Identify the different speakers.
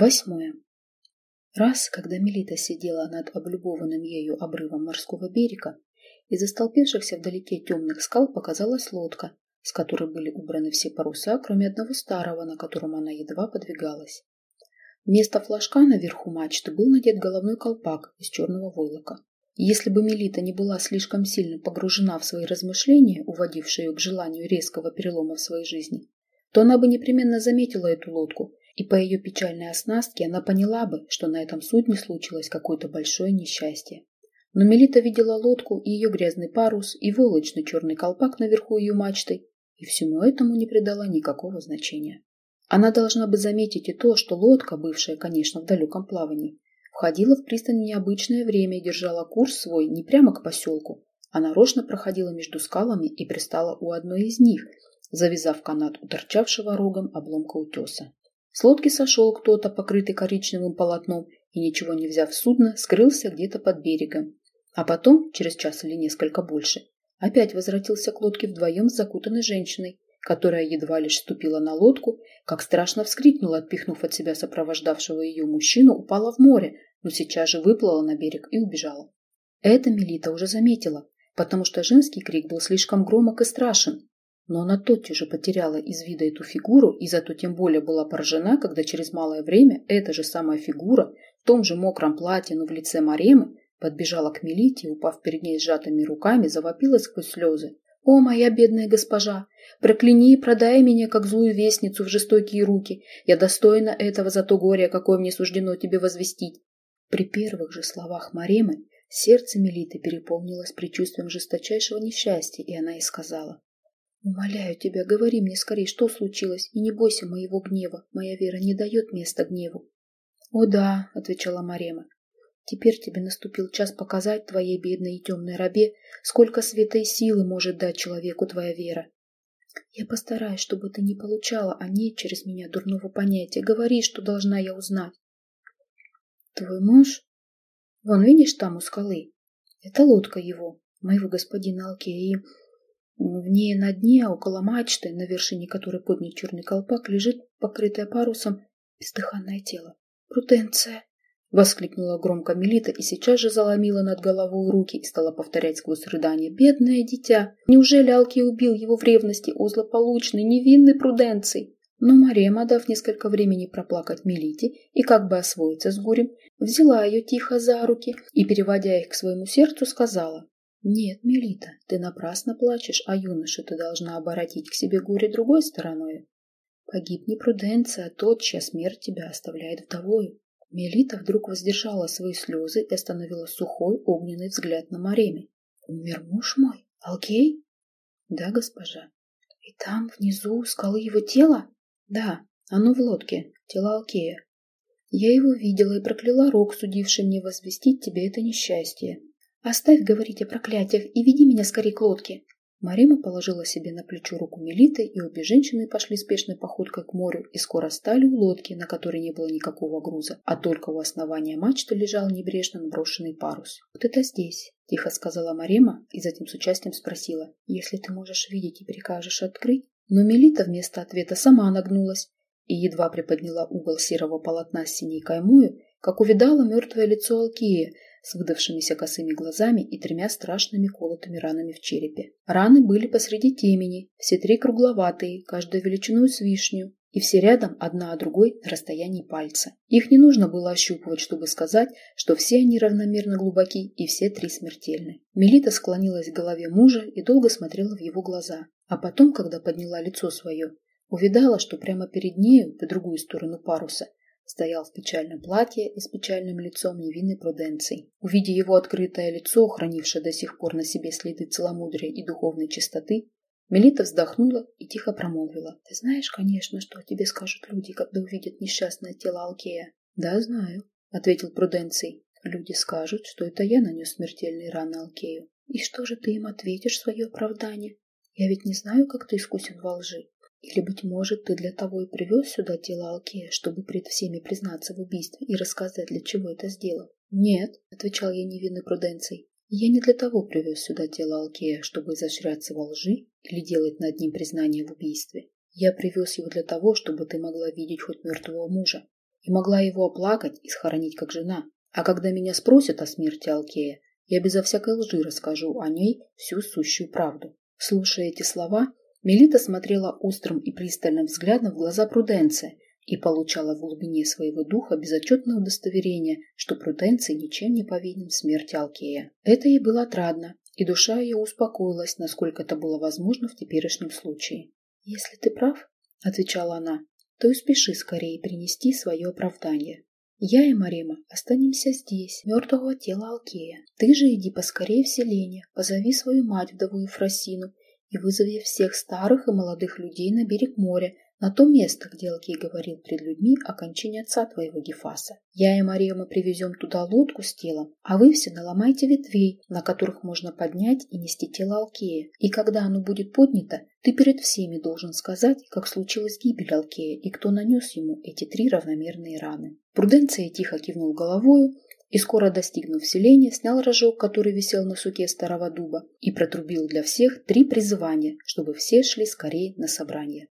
Speaker 1: Восьмое. Раз, когда Мелита сидела над облюбованным ею обрывом морского берега, из остолпевшихся вдалеке темных скал показалась лодка, с которой были убраны все паруса, кроме одного старого, на котором она едва подвигалась. Вместо флажка наверху мачты был надет головной колпак из черного войлока. Если бы Мелита не была слишком сильно погружена в свои размышления, уводившие ее к желанию резкого перелома в своей жизни, то она бы непременно заметила эту лодку и по ее печальной оснастке она поняла бы, что на этом судне случилось какое-то большое несчастье. Но Мелита видела лодку и ее грязный парус, и волочный черный колпак наверху ее мачты, и всему этому не придала никакого значения. Она должна бы заметить и то, что лодка, бывшая, конечно, в далеком плавании, входила в пристань в необычное время и держала курс свой не прямо к поселку, а нарочно проходила между скалами и пристала у одной из них, завязав канат у торчавшего рогом обломка утеса. С лодки сошел кто-то, покрытый коричневым полотном, и, ничего не взяв судно, скрылся где-то под берегом. А потом, через час или несколько больше, опять возвратился к лодке вдвоем с закутанной женщиной, которая едва лишь ступила на лодку, как страшно вскрикнула, отпихнув от себя сопровождавшего ее мужчину, упала в море, но сейчас же выплыла на берег и убежала. Это Мелита уже заметила, потому что женский крик был слишком громок и страшен, но она тотчас же потеряла из вида эту фигуру и зато тем более была поражена, когда через малое время эта же самая фигура в том же мокром платье, но в лице Маремы, подбежала к Мелите и, упав перед ней сжатыми руками, завопила сквозь слезы. «О, моя бедная госпожа! Прокляни и продай меня, как злую вестницу, в жестокие руки. Я достойна этого за то горе, какое мне суждено тебе возвестить». При первых же словах Маремы сердце Мелиты переполнилось предчувствием жесточайшего несчастья, и она и сказала. «Умоляю тебя, говори мне скорее, что случилось, и не бойся моего гнева. Моя вера не дает места гневу». «О да», — отвечала Марема, — «теперь тебе наступил час показать твоей бедной и темной рабе, сколько света и силы может дать человеку твоя вера. Я постараюсь, чтобы ты не получала о ней через меня дурного понятия. Говори, что должна я узнать». «Твой муж? Вон, видишь, там у скалы. Это лодка его, моего господина Алкея, и в ней на дне, около мачты, на вершине которой поднят черный колпак, лежит покрытое парусом бездыханное тело. «Пруденция!» — воскликнула громко Мелита и сейчас же заломила над головой руки и стала повторять сквозь рыдание. «Бедное дитя! Неужели Алки убил его в ревности, о злополучной, невинной Пруденции?» Но Марема, дав несколько времени проплакать Мелите и как бы освоиться с горем, взяла ее тихо за руки и, переводя их к своему сердцу, сказала «Нет, Мелита, ты напрасно плачешь, а юноша ты должна оборотить к себе горе другой стороной. Погиб не Пруденция, а тот, чья смерть тебя оставляет вдовою». Мелита вдруг воздержала свои слезы и остановила сухой огненный взгляд на Мареме. «Умер муж мой? Алкей?» «Да, госпожа». «И там, внизу, у скалы его тело?» «Да, оно в лодке, тело Алкея. Я его видела и прокляла рог, судивший мне возвестить тебе это несчастье. «Оставь говорить о проклятиях и веди меня скорее к лодке». Марима положила себе на плечо руку Мелиты, и обе женщины пошли спешной походкой к морю и скоро стали у лодки, на которой не было никакого груза, а только у основания мачты лежал небрежно наброшенный парус. «Вот это здесь», – тихо сказала Марима и затем с участием спросила, «если ты можешь видеть и прикажешь открыть?» Но Мелита вместо ответа сама нагнулась и едва приподняла угол серого полотна с синей каймою, как увидала мертвое лицо Алкея, с выдавшимися косыми глазами и тремя страшными колотыми ранами в черепе. Раны были посреди темени, все три кругловатые, каждая величиной с вишню, и все рядом, одна о другой, на расстоянии пальца. Их не нужно было ощупывать, чтобы сказать, что все они равномерно глубоки и все три смертельны. Мелита склонилась к голове мужа и долго смотрела в его глаза, а потом, когда подняла лицо свое, увидала, что прямо перед нею, по другую сторону паруса, стоял в печальном платье и с печальным лицом невинной Пруденции. Увидя его открытое лицо, хранившее до сих пор на себе следы целомудрия и духовной чистоты, Мелита вздохнула и тихо промолвила. «Ты знаешь, конечно, что тебе скажут люди, когда увидят несчастное тело Алкея?» «Да, знаю», — ответил Пруденций. «Люди скажут, что это я нанес смертельные раны Алкею. И что же ты им ответишь в свое оправдание? Я ведь не знаю, как ты искусен во лжи. Или, быть может, ты для того и привез сюда тело Алкея, чтобы пред всеми признаться в убийстве и рассказать, для чего это сделал? Нет, отвечал я невинной Пруденцией. Я не для того привез сюда тело Алкея, чтобы изощряться во лжи или делать над ним признание в убийстве. Я привез его для того, чтобы ты могла видеть хоть мертвого мужа. и могла его оплакать и схоронить как жена. А когда меня спросят о смерти Алкея, я безо всякой лжи расскажу о ней всю сущую правду. Слушая эти слова, Мелита смотрела острым и пристальным взглядом в глаза Пруденция и получала в глубине своего духа безотчетное удостоверение, что Пруденций ничем не повинен в смерти Алкея. Это ей было отрадно, и душа ее успокоилась, насколько это было возможно в теперешнем случае. «Если ты прав, — отвечала она, — то и спеши скорее принести свое оправдание. Я и Марема останемся здесь, мертвого тела Алкея. Ты же иди поскорее в селение, позови свою мать, вдову Ефросину, и вызови всех старых и молодых людей на берег моря, на то место, где Алкей говорил пред людьми о кончине отца твоего Гефаса. Я и Мария мы привезем туда лодку с телом, а вы все наломайте ветвей, на которых можно поднять и нести тело Алкея. И когда оно будет поднято, ты перед всеми должен сказать, как случилась гибель Алкея и кто нанес ему эти три равномерные раны. Пруденция тихо кивнул головою, и скоро достигнув селения, снял рожок, который висел на суке старого дуба, и протрубил для всех три призывания, чтобы все шли скорее на собрание.